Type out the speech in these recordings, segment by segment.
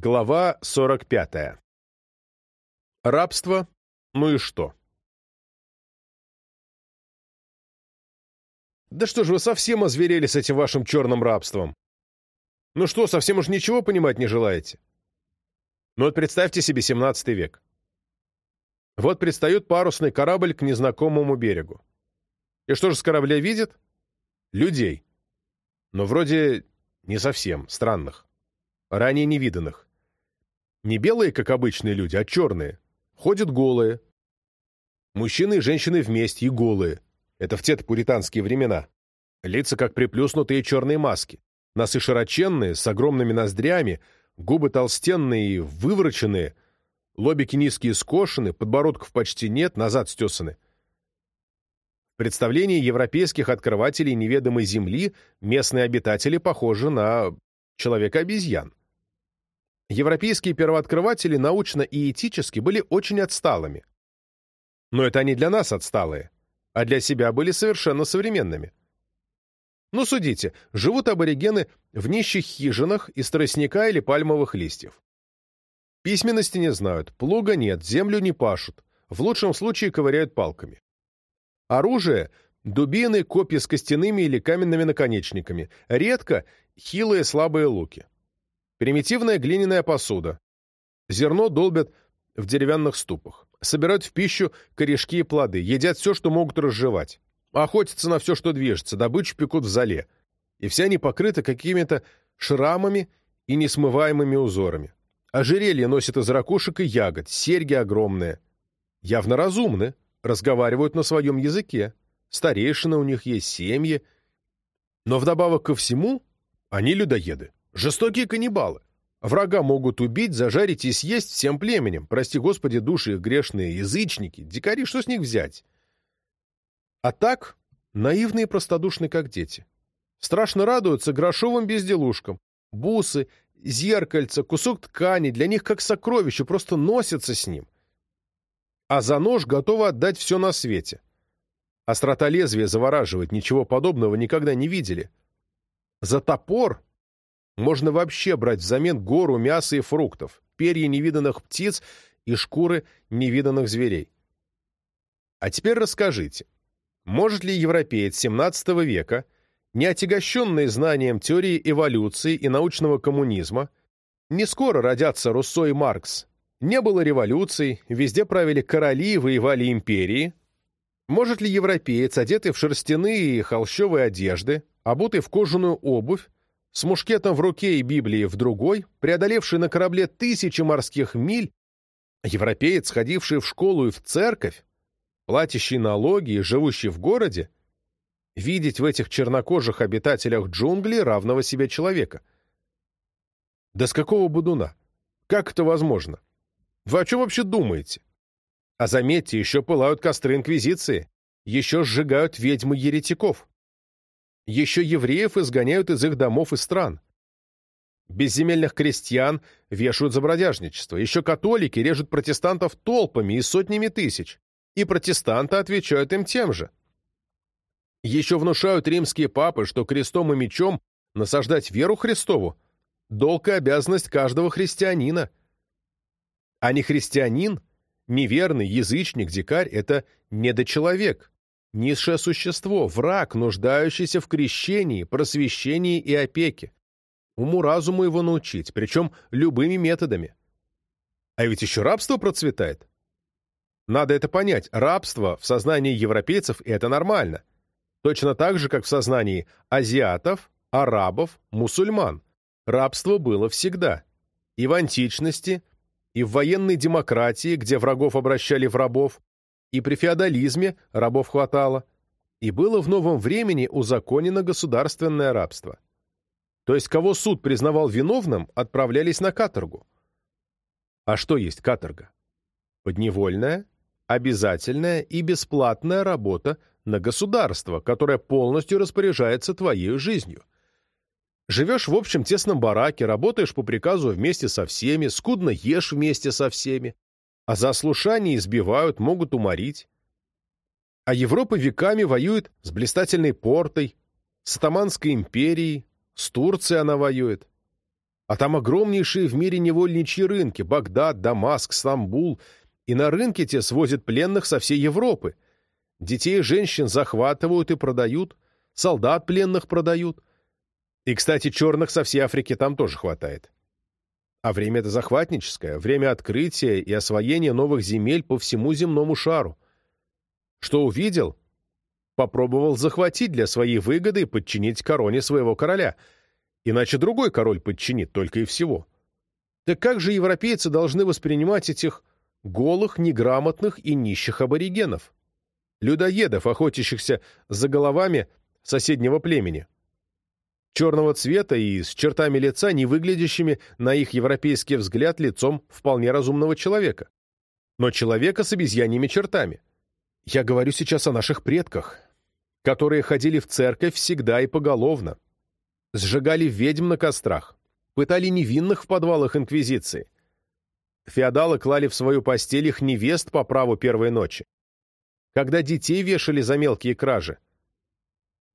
Глава 45. Рабство. Ну и что? Да что же вы совсем озверели с этим вашим черным рабством? Ну что, совсем уж ничего понимать не желаете? Ну вот представьте себе 17 век. Вот предстает парусный корабль к незнакомому берегу. И что же с корабля видит? Людей. Но вроде не совсем, странных. Ранее невиданных. Не белые, как обычные люди, а черные. Ходят голые. Мужчины и женщины вместе и голые. Это в те пуританские времена. Лица как приплюснутые черные маски. Носы широченные, с огромными ноздрями, губы толстенные и вывороченные, лобики низкие скошены, подбородков почти нет, назад стесаны. В представлении европейских открывателей неведомой земли местные обитатели похожи на человека-обезьян. Европейские первооткрыватели научно и этически были очень отсталыми. Но это они для нас отсталые а для себя были совершенно современными. Ну, судите, живут аборигены в нищих хижинах из тростника или пальмовых листьев. Письменности не знают, плуга нет, землю не пашут, в лучшем случае ковыряют палками. Оружие – дубины, копья с костяными или каменными наконечниками, редко – хилые слабые луки. Примитивная глиняная посуда. Зерно долбят в деревянных ступах собирают в пищу корешки и плоды, едят все, что могут разжевать. Охотятся на все, что движется, добычу пекут в зале. И все они покрыты какими-то шрамами и несмываемыми узорами. Ожерелье носят из ракушек и ягод, серьги огромные. Явно разумны, разговаривают на своем языке. Старейшины у них есть, семьи. Но вдобавок ко всему, они людоеды, жестокие каннибалы. Врага могут убить, зажарить и съесть всем племенем. Прости господи, души их грешные, язычники, дикари, что с них взять? А так, наивные и простодушны, как дети. Страшно радуются грошовым безделушкам. Бусы, зеркальца, кусок ткани, для них как сокровище, просто носятся с ним. А за нож готовы отдать все на свете. Острота лезвия завораживает, ничего подобного никогда не видели. За топор можно вообще брать взамен гору мяса и фруктов, перья невиданных птиц и шкуры невиданных зверей. А теперь расскажите, может ли европеец XVII века, не отягощенный знанием теории эволюции и научного коммунизма, не скоро родятся Руссо и Маркс, не было революций, везде правили короли и воевали империи, может ли европеец, одетый в шерстяные и холщовые одежды, обутый в кожаную обувь, с мушкетом в руке и Библией в другой, преодолевший на корабле тысячи морских миль, европеец, ходивший в школу и в церковь, платящий налоги и живущий в городе, видеть в этих чернокожих обитателях джунглей равного себе человека. Да с какого будуна? Как это возможно? Вы о чем вообще думаете? А заметьте, еще пылают костры Инквизиции, еще сжигают ведьмы еретиков. Еще евреев изгоняют из их домов и стран. Безземельных крестьян вешают за бродяжничество. Еще католики режут протестантов толпами и сотнями тысяч. И протестанты отвечают им тем же. Еще внушают римские папы, что крестом и мечом насаждать веру Христову – долг и обязанность каждого христианина. А не христианин, неверный, язычник, дикарь – это недочеловек, Низшее существо, враг, нуждающийся в крещении, просвещении и опеке. Уму-разуму его научить, причем любыми методами. А ведь еще рабство процветает. Надо это понять. Рабство в сознании европейцев – это нормально. Точно так же, как в сознании азиатов, арабов, мусульман. Рабство было всегда. И в античности, и в военной демократии, где врагов обращали в рабов, и при феодализме рабов хватало, и было в новом времени узаконено государственное рабство. То есть кого суд признавал виновным, отправлялись на каторгу. А что есть каторга? Подневольная, обязательная и бесплатная работа на государство, которое полностью распоряжается твоей жизнью. Живешь в общем тесном бараке, работаешь по приказу вместе со всеми, скудно ешь вместе со всеми, а за ослушание избивают, могут уморить. А Европа веками воюет с блистательной портой, с Атаманской империей, с Турцией она воюет. А там огромнейшие в мире невольничьи рынки – Багдад, Дамаск, Стамбул. И на рынке те свозят пленных со всей Европы. Детей и женщин захватывают и продают, солдат пленных продают. И, кстати, черных со всей Африки там тоже хватает. А время это захватническое, время открытия и освоения новых земель по всему земному шару. Что увидел? Попробовал захватить для своей выгоды и подчинить короне своего короля. Иначе другой король подчинит только и всего. Так как же европейцы должны воспринимать этих голых, неграмотных и нищих аборигенов? Людоедов, охотящихся за головами соседнего племени черного цвета и с чертами лица, не выглядящими на их европейский взгляд лицом вполне разумного человека. Но человека с обезьяньими чертами. Я говорю сейчас о наших предках, которые ходили в церковь всегда и поголовно, сжигали ведьм на кострах, пытали невинных в подвалах Инквизиции. Феодалы клали в свою постель их невест по праву первой ночи. Когда детей вешали за мелкие кражи,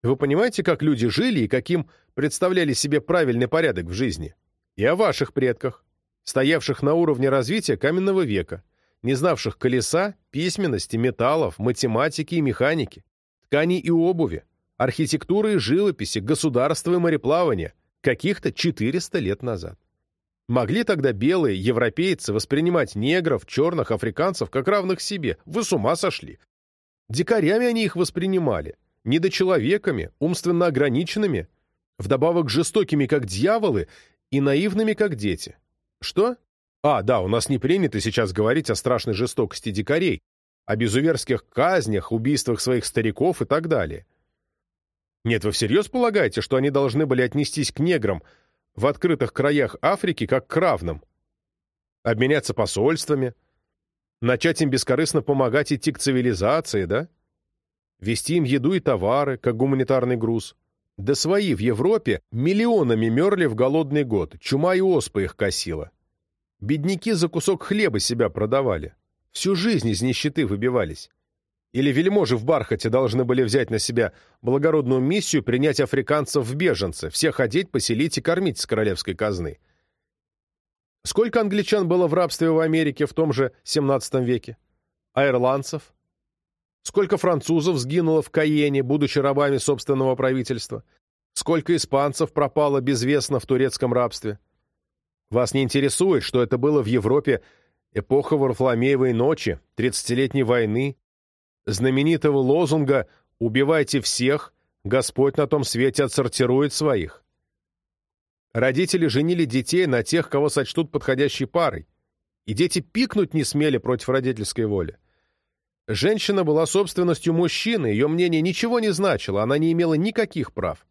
вы понимаете, как люди жили и каким представляли себе правильный порядок в жизни? И о ваших предках, стоявших на уровне развития каменного века, не знавших колеса, письменности, металлов, математики и механики, тканей и обуви, архитектуры и живописи, государства и мореплавания, каких-то 400 лет назад. Могли тогда белые европейцы воспринимать негров, черных, африканцев как равных себе? Вы с ума сошли. Дикарями они их воспринимали недочеловеками, умственно ограниченными, вдобавок жестокими, как дьяволы, и наивными, как дети. Что? А, да, у нас не принято сейчас говорить о страшной жестокости дикарей, о безуверских казнях, убийствах своих стариков и так далее. Нет, вы всерьез полагаете, что они должны были отнестись к неграм в открытых краях Африки как к равным? Обменяться посольствами? Начать им бескорыстно помогать идти к цивилизации, да? Вести им еду и товары, как гуманитарный груз. Да свои в Европе миллионами мерли в голодный год, чума и оспа их косила. Бедняки за кусок хлеба себя продавали. Всю жизнь из нищеты выбивались. Или вельможи в бархате должны были взять на себя благородную миссию принять африканцев в беженцы, всех одеть, поселить и кормить с королевской казны. Сколько англичан было в рабстве в Америке в том же XVII веке? А ирландцев? Сколько французов сгинуло в Каене, будучи рабами собственного правительства? Сколько испанцев пропало безвестно в турецком рабстве? Вас не интересует, что это было в Европе эпоха Варфоломеевой ночи, тридцатилетней войны, знаменитого лозунга «Убивайте всех, Господь на том свете отсортирует своих». Родители женили детей на тех, кого сочтут подходящей парой, и дети пикнуть не смели против родительской воли. Женщина была собственностью мужчины, ее мнение ничего не значило, она не имела никаких прав.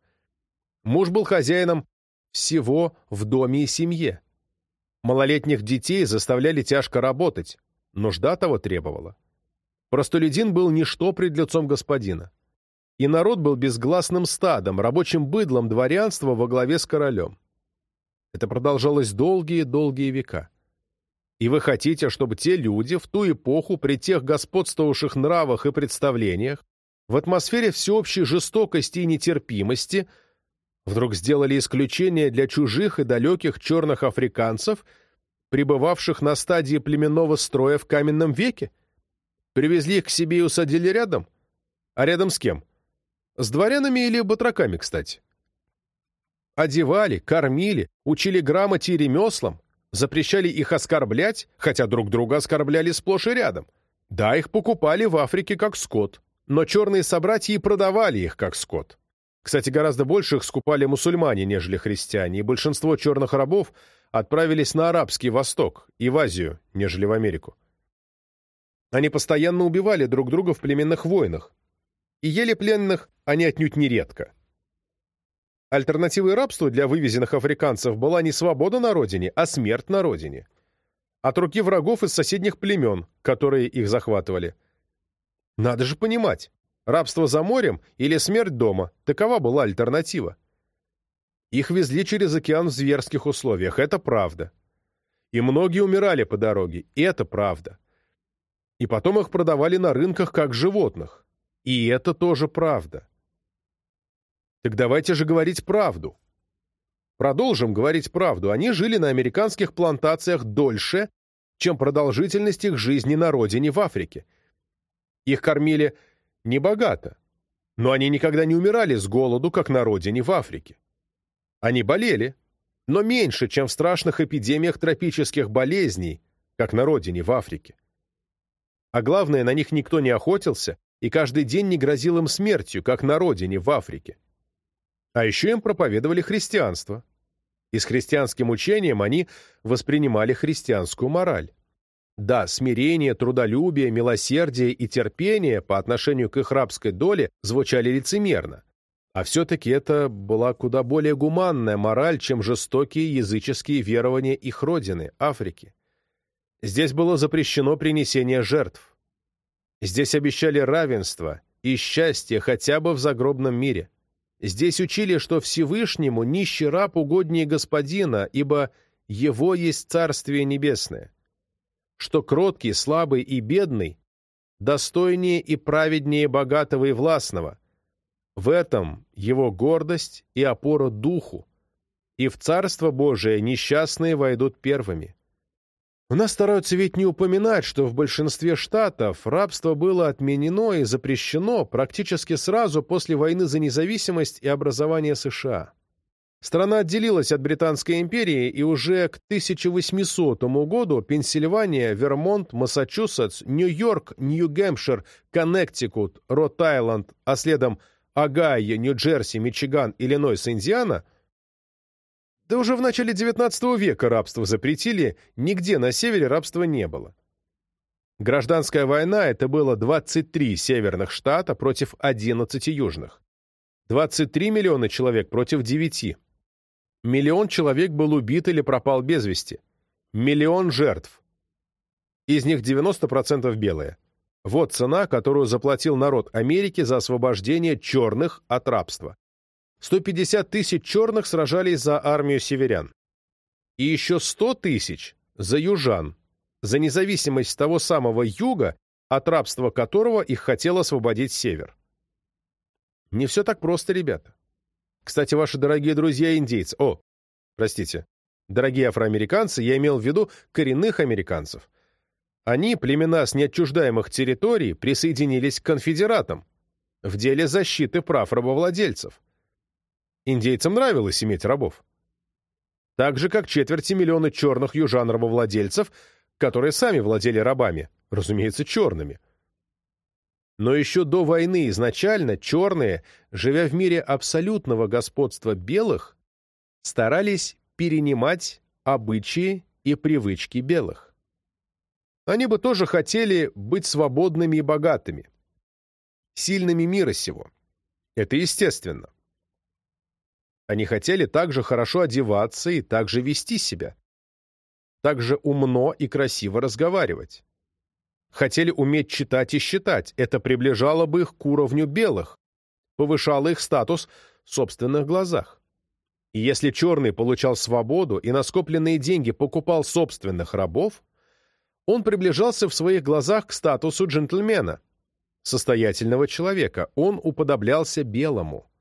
Муж был хозяином всего в доме и семье. Малолетних детей заставляли тяжко работать, нужда того требовала. Простолюдин был ничто пред лицом господина. И народ был безгласным стадом, рабочим быдлом дворянства во главе с королем. Это продолжалось долгие-долгие века. И вы хотите, чтобы те люди в ту эпоху при тех господствовавших нравах и представлениях, в атмосфере всеобщей жестокости и нетерпимости, вдруг сделали исключение для чужих и далеких черных африканцев, пребывавших на стадии племенного строя в каменном веке? Привезли их к себе и усадили рядом? А рядом с кем? С дворянами или батраками, кстати? Одевали, кормили, учили грамоте и ремеслам, запрещали их оскорблять, хотя друг друга оскорбляли сплошь и рядом. Да, их покупали в Африке как скот, но черные собратья и продавали их как скот. Кстати, гораздо больше их скупали мусульмане, нежели христиане, и большинство черных рабов отправились на Арабский Восток и в Азию, нежели в Америку. Они постоянно убивали друг друга в племенных войнах, и ели пленных они отнюдь нередко. Альтернативой рабству для вывезенных африканцев была не свобода на родине, а смерть на родине. От руки врагов из соседних племен, которые их захватывали. Надо же понимать, рабство за морем или смерть дома – такова была альтернатива. Их везли через океан в зверских условиях, это правда. И многие умирали по дороге, и это правда. И потом их продавали на рынках как животных, и это тоже правда. Так давайте же говорить правду. Продолжим говорить правду. Они жили на американских плантациях дольше, чем продолжительность их жизни на родине в Африке. Их кормили небогато, но они никогда не умирали с голоду, как на родине в Африке. Они болели, но меньше, чем в страшных эпидемиях тропических болезней, как на родине в Африке. А главное, на них никто не охотился, и каждый день не грозил им смертью, как на родине в Африке. А еще им проповедовали христианство и с христианским учением они воспринимали христианскую мораль. Да, смирение, трудолюбие, милосердие и терпение по отношению к их рабской доле звучали лицемерно. А все-таки это была куда более гуманная мораль, чем жестокие языческие верования их родины, Африки. Здесь было запрещено принесение жертв. Здесь обещали равенство и счастье хотя бы в загробном мире. Здесь учили, что Всевышнему нищий раб угоднее господина, ибо его есть Царствие Небесное, что кроткий, слабый и бедный достойнее и праведнее богатого и властного. В этом его гордость и опора духу, и в Царство Божие несчастные войдут первыми. У нас стараются ведь не упоминать, что в большинстве штатов рабство было отменено и запрещено практически сразу после войны за независимость и образование США. Страна отделилась от Британской империи, и уже к 1800 году Пенсильвания, Вермонт, Массачусетс, Нью-Йорк, Нью-Гэмпшир, Коннектикут, Рот-Айленд, а следом Огайо, Нью-Джерси, Мичиган, Иллинойс, Индиана да уже в начале XIX века рабство запретили, нигде на севере рабства не было. Гражданская война — это было 23 северных штата против 11 южных. 23 миллиона человек против 9. Миллион человек был убит или пропал без вести. Миллион жертв. Из них 90% белые. Вот цена, которую заплатил народ Америки за освобождение черных от рабства. 150 тысяч черных сражались за армию северян. И еще 100 тысяч за южан, за независимость того самого юга, от рабства которого их хотел освободить север. Не все так просто, ребята. Кстати, ваши дорогие друзья индейцы... О, простите, дорогие афроамериканцы, я имел в виду коренных американцев. Они, племена с неотчуждаемых территорий, присоединились к конфедератам в деле защиты прав рабовладельцев. Индейцам нравилось иметь рабов. Так же, как четверти миллиона черных южан-рабовладельцев, которые сами владели рабами, разумеется, черными. Но еще до войны изначально черные, живя в мире абсолютного господства белых, старались перенимать обычаи и привычки белых. Они бы тоже хотели быть свободными и богатыми, сильными мира сего. Это естественно. Они хотели также хорошо одеваться и также вести себя. Также умно и красиво разговаривать. Хотели уметь читать и считать. Это приближало бы их к уровню белых, повышало их статус в собственных глазах. И если черный получал свободу и на скопленные деньги покупал собственных рабов, он приближался в своих глазах к статусу джентльмена, состоятельного человека. Он уподоблялся белому.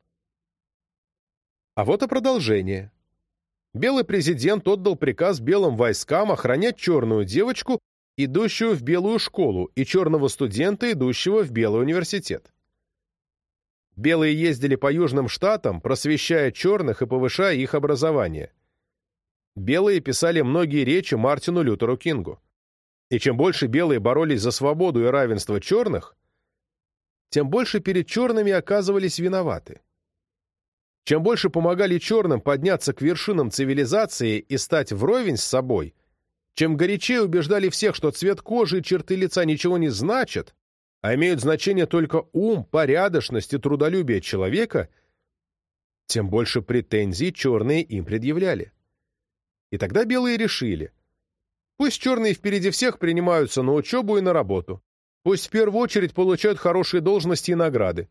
А вот и продолжение. Белый президент отдал приказ белым войскам охранять черную девочку, идущую в белую школу, и черного студента, идущего в белый университет. Белые ездили по южным штатам, просвещая черных и повышая их образование. Белые писали многие речи Мартину Лютеру Кингу. И чем больше белые боролись за свободу и равенство черных, тем больше перед черными оказывались виноваты. Чем больше помогали черным подняться к вершинам цивилизации и стать вровень с собой, чем горячее убеждали всех, что цвет кожи и черты лица ничего не значат, а имеют значение только ум, порядочность и трудолюбие человека, тем больше претензий черные им предъявляли. И тогда белые решили, пусть черные впереди всех принимаются на учебу и на работу, пусть в первую очередь получают хорошие должности и награды,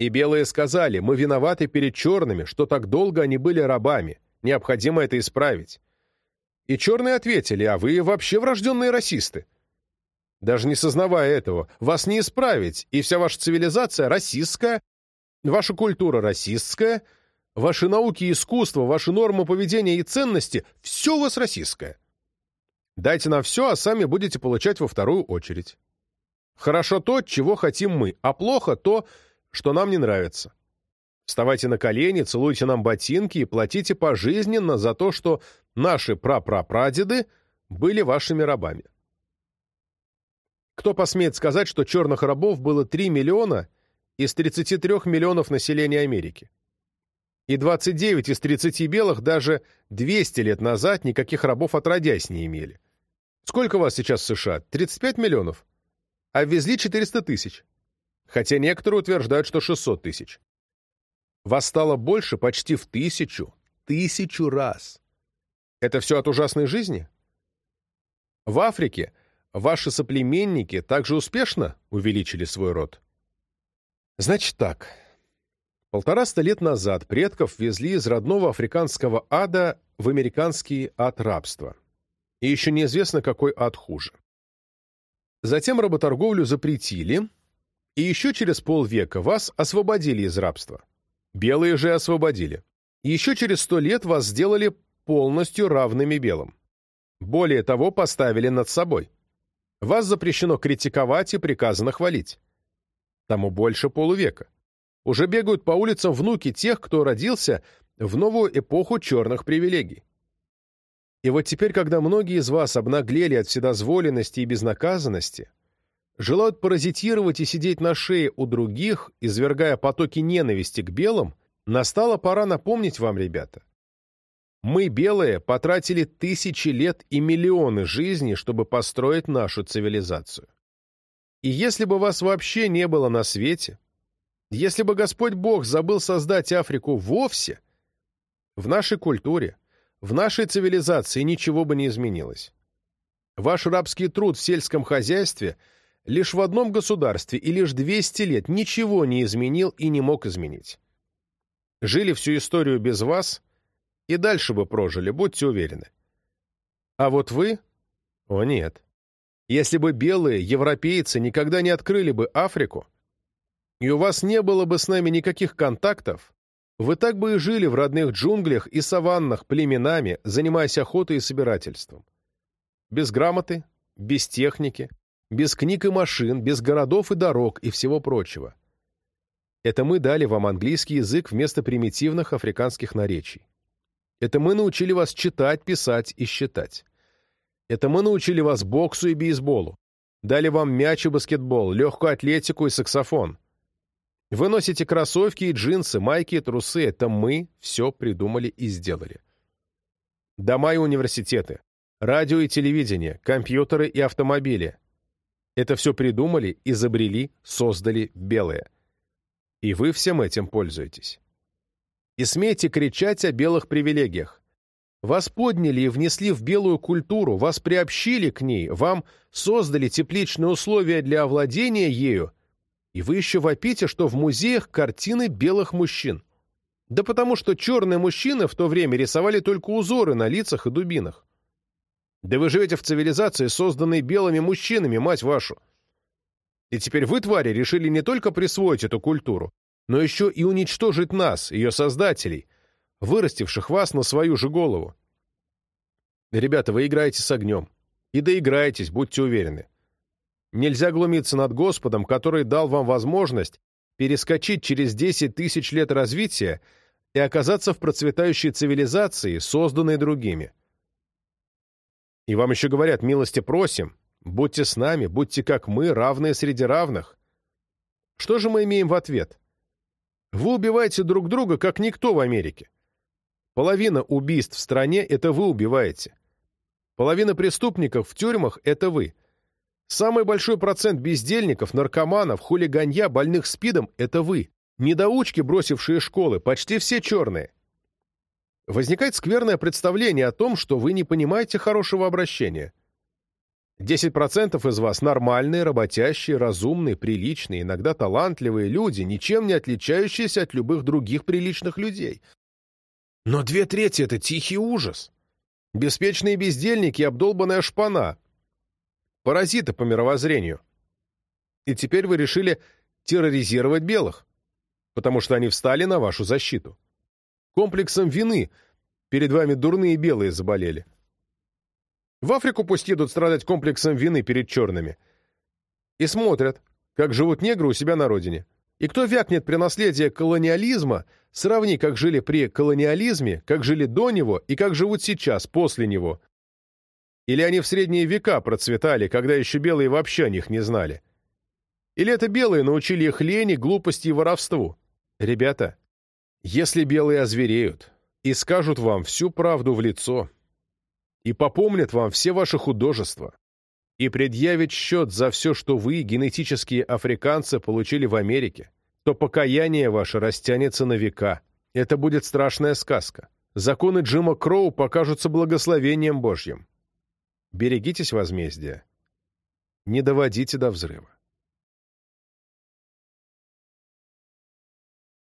и белые сказали, мы виноваты перед черными, что так долго они были рабами, необходимо это исправить. И черные ответили, а вы вообще врожденные расисты. Даже не сознавая этого, вас не исправить, и вся ваша цивилизация расистская, ваша культура расистская, Ваши науки и искусство, ваши нормы поведения и ценности — все у вас российское. Дайте нам все, а сами будете получать во вторую очередь. Хорошо то, чего хотим мы, а плохо то, что нам не нравится. Вставайте на колени, целуйте нам ботинки и платите пожизненно за то, что наши прапрапрадеды были вашими рабами. Кто посмеет сказать, что черных рабов было 3 миллиона из 33 миллионов населения Америки? И 29 из 30 белых даже 200 лет назад никаких рабов отродясь не имели. Сколько вас сейчас в США? 35 миллионов? А ввезли 400 тысяч. Хотя некоторые утверждают, что 600 тысяч. Вас стало больше почти в тысячу, тысячу раз. Это все от ужасной жизни? В Африке ваши соплеменники также успешно увеличили свой род? Значит так. Полтораста лет назад предков везли из родного африканского ада в американский ад рабства. И еще неизвестно, какой ад хуже. Затем работорговлю запретили, и еще через полвека вас освободили из рабства. Белые же освободили. Еще через сто лет вас сделали полностью равными белым. Более того, поставили над собой. Вас запрещено критиковать и приказано хвалить. Тому больше полувека. Уже бегают по улицам внуки тех, кто родился в новую эпоху черных привилегий. И вот теперь, когда многие из вас обнаглели от вседозволенности и безнаказанности, желают паразитировать и сидеть на шее у других, извергая потоки ненависти к белым, настала пора напомнить вам, ребята. Мы, белые, потратили тысячи лет и миллионы жизней, чтобы построить нашу цивилизацию. И если бы вас вообще не было на свете, если бы Господь Бог забыл создать Африку вовсе, в нашей культуре, в нашей цивилизации ничего бы не изменилось. Ваш рабский труд в сельском хозяйстве лишь в одном государстве и лишь 200 лет ничего не изменил и не мог изменить. Жили всю историю без вас и дальше бы прожили, будьте уверены. А вот вы? О нет. Если бы белые европейцы никогда не открыли бы Африку, и у вас не было бы с нами никаких контактов, вы так бы и жили в родных джунглях и саваннах племенами, занимаясь охотой и собирательством. Без грамоты, без техники, без книг и машин, без городов и дорог и всего прочего. Это мы дали вам английский язык вместо примитивных африканских наречий. Это мы научили вас читать, писать и считать. Это мы научили вас боксу и бейсболу. Дали вам мяч и баскетбол, легкую атлетику и саксофон. Вы носите кроссовки и джинсы, майки и трусы. Это мы все придумали и сделали. Дома и университеты, радио и телевидение, компьютеры и автомобили. Это все придумали, изобрели, создали белые. И вы всем этим пользуетесь. И смейте кричать о белых привилегиях. Вас подняли и внесли в белую культуру, вас приобщили к ней, вам создали тепличные условия для овладения ею, и вы еще вопите, что в музеях картины белых мужчин. Да потому что черные мужчины в то время рисовали только узоры на лицах и дубинах. Да вы живете в цивилизации, созданной белыми мужчинами, мать вашу. И теперь вы, твари, решили не только присвоить эту культуру, но еще и уничтожить нас, ее создателей, вырастивших вас на свою же голову. Ребята, вы играете с огнем. И доиграетесь, будьте уверены. Нельзя глумиться над Господом, который дал вам возможность перескочить через 10 тысяч лет развития и оказаться в процветающей цивилизации, созданной другими. И вам еще говорят, милости просим, будьте с нами, будьте как мы, равные среди равных. Что же мы имеем в ответ? Вы убиваете друг друга, как никто в Америке. Половина убийств в стране – это вы убиваете. Половина преступников в тюрьмах – это вы. Самый большой процент бездельников, наркоманов, хулиганья, больных СПИДом – это вы. Недоучки, бросившие школы, почти все черные. Возникает скверное представление о том, что вы не понимаете хорошего обращения. 10% из вас нормальные, работящие, разумные, приличные, иногда талантливые люди, ничем не отличающиеся от любых других приличных людей. Но две трети – это тихий ужас. Беспечные бездельники и обдолбанная шпана – паразиты по мировоззрению. И теперь вы решили терроризировать белых, потому что они встали на вашу защиту. Комплексом вины. Перед вами дурные белые заболели. В Африку пусть едут страдать комплексом вины перед черными. И смотрят, как живут негры у себя на родине. И кто вякнет при наследии колониализма, сравни, как жили при колониализме, как жили до него и как живут сейчас, после него. Или они в средние века процветали, когда еще белые вообще о них не знали. Или это белые научили их лени, глупости и воровству. Ребята, если белые озвереют и скажут вам всю правду в лицо, и попомнят вам все ваши художества, и предъявят счет за все, что вы, генетические африканцы, получили в Америке, то покаяние ваше растянется на века. Это будет страшная сказка. Законы Джима Кроу покажутся благословением Божьим. Берегитесь возмездия. Не доводите до взрыва.